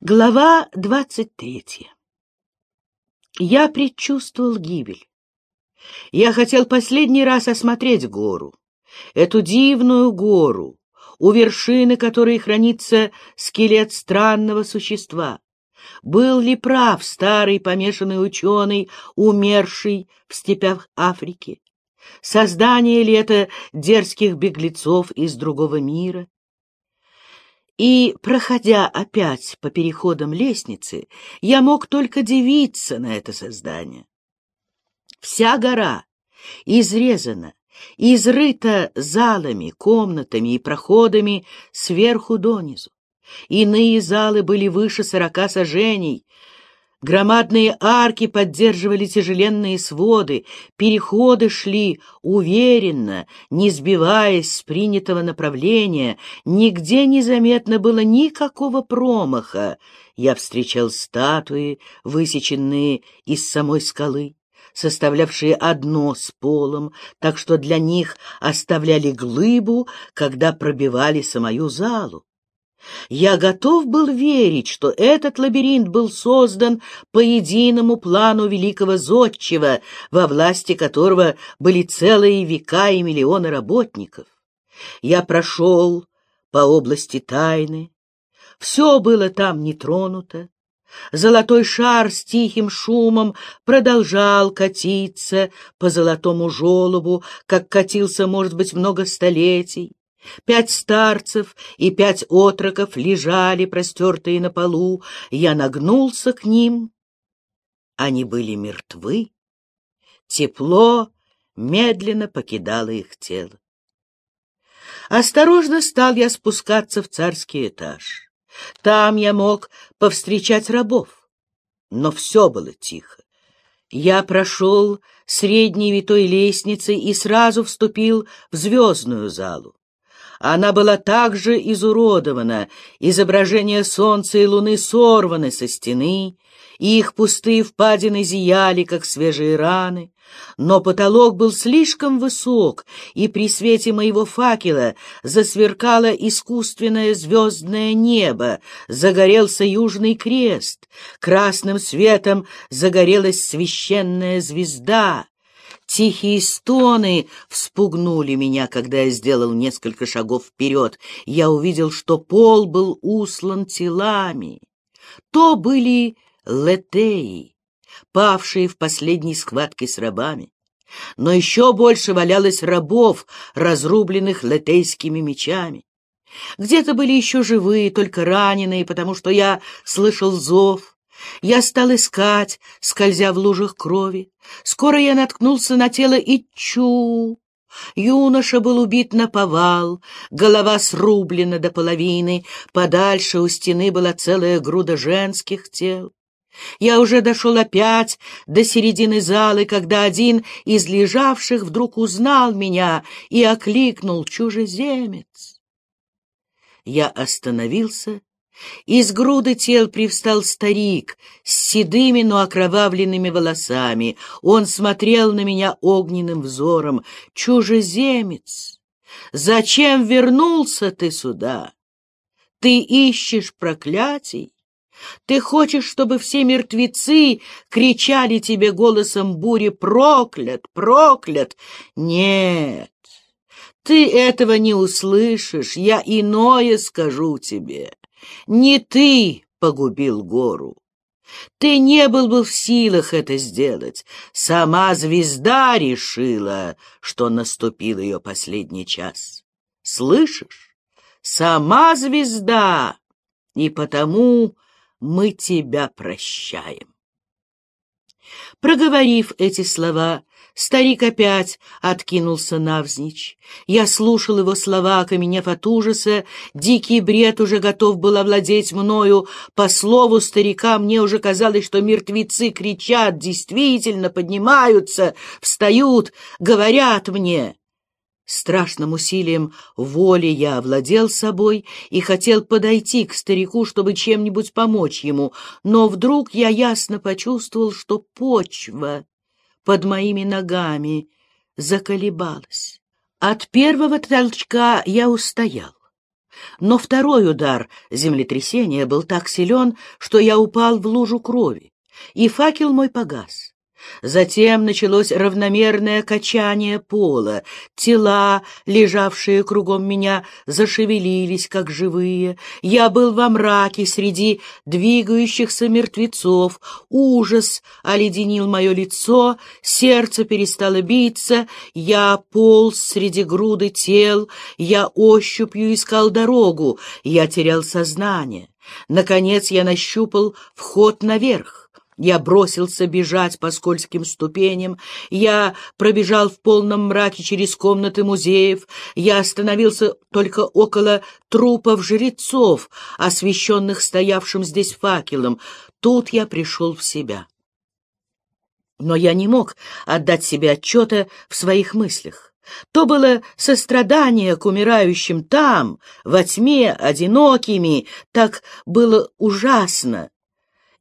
Глава двадцать третья. Я предчувствовал гибель. Я хотел последний раз осмотреть гору, эту дивную гору, у вершины которой хранится скелет странного существа. Был ли прав старый помешанный ученый, умерший в степях Африки? Создание ли это дерзких беглецов из другого мира? И, проходя опять по переходам лестницы, я мог только дивиться на это создание. Вся гора изрезана, изрыта залами, комнатами и проходами сверху донизу. Иные залы были выше сорока сажений, Громадные арки поддерживали тяжеленные своды, переходы шли уверенно, не сбиваясь с принятого направления, нигде не заметно было никакого промаха. Я встречал статуи, высеченные из самой скалы, составлявшие одно с полом, так что для них оставляли глыбу, когда пробивали самую залу. Я готов был верить, что этот лабиринт был создан по единому плану великого зодчего, во власти которого были целые века и миллионы работников. Я прошел по области тайны. Все было там не тронуто. Золотой шар с тихим шумом продолжал катиться по золотому желобу, как катился, может быть, много столетий. Пять старцев и пять отроков лежали, простертые на полу. Я нагнулся к ним. Они были мертвы. Тепло медленно покидало их тело. Осторожно стал я спускаться в царский этаж. Там я мог повстречать рабов, но все было тихо. Я прошел средней витой лестницей и сразу вступил в звездную залу. Она была также изуродована, изображения солнца и луны сорваны со стены, и их пустые впадины зияли, как свежие раны. Но потолок был слишком высок, и при свете моего факела засверкало искусственное звездное небо, загорелся южный крест, красным светом загорелась священная звезда, Тихие стоны вспугнули меня, когда я сделал несколько шагов вперед. Я увидел, что пол был услан телами. То были летеи, павшие в последней схватке с рабами. Но еще больше валялось рабов, разрубленных летейскими мечами. Где-то были еще живые, только раненые, потому что я слышал зов. Я стал искать, скользя в лужах крови. Скоро я наткнулся на тело Ичу. Юноша был убит на повал, голова срублена до половины, подальше у стены была целая груда женских тел. Я уже дошел опять до середины залы, когда один из лежавших вдруг узнал меня и окликнул «Чужеземец!». Я остановился из груды тел привстал старик с седыми, но окровавленными волосами. Он смотрел на меня огненным взором. «Чужеземец! Зачем вернулся ты сюда? Ты ищешь проклятий? Ты хочешь, чтобы все мертвецы кричали тебе голосом бури «Проклят! Проклят!» Нет, ты этого не услышишь, я иное скажу тебе. Не ты погубил гору. Ты не был бы в силах это сделать. Сама звезда решила, что наступил ее последний час. Слышишь? Сама звезда, и потому мы тебя прощаем. Проговорив эти слова, Старик опять откинулся навзничь. Я слушал его слова, окаменев от ужаса. Дикий бред уже готов был овладеть мною. По слову старика мне уже казалось, что мертвецы кричат, действительно поднимаются, встают, говорят мне. Страшным усилием воли я овладел собой и хотел подойти к старику, чтобы чем-нибудь помочь ему, но вдруг я ясно почувствовал, что почва под моими ногами заколебалась. От первого толчка я устоял. Но второй удар землетрясения был так силен, что я упал в лужу крови, и факел мой погас. Затем началось равномерное качание пола. Тела, лежавшие кругом меня, зашевелились, как живые. Я был во мраке среди двигающихся мертвецов. Ужас оледенил мое лицо, сердце перестало биться. Я полз среди груды тел, я ощупью искал дорогу, я терял сознание. Наконец я нащупал вход наверх. Я бросился бежать по скользким ступеням, я пробежал в полном мраке через комнаты музеев, я остановился только около трупов жрецов, освещенных стоявшим здесь факелом. Тут я пришел в себя. Но я не мог отдать себе отчета в своих мыслях. То было сострадание к умирающим там, во тьме, одинокими, так было ужасно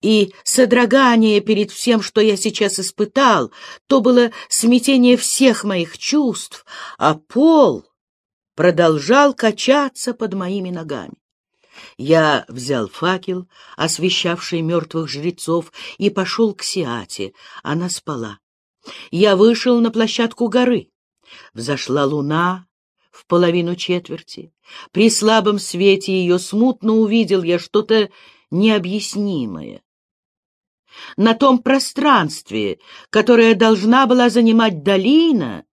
и содрогание перед всем, что я сейчас испытал, то было смятение всех моих чувств, а пол продолжал качаться под моими ногами. Я взял факел, освещавший мертвых жрецов, и пошел к Сиате. Она спала. Я вышел на площадку горы. Взошла луна в половину четверти. При слабом свете ее смутно увидел я что-то необъяснимое на том пространстве, которое должна была занимать долина,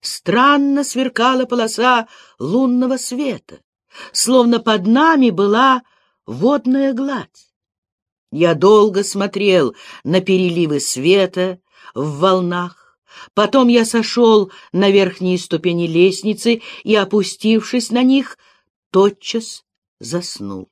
странно сверкала полоса лунного света, словно под нами была водная гладь. Я долго смотрел на переливы света в волнах, потом я сошел на верхние ступени лестницы и, опустившись на них, тотчас заснул.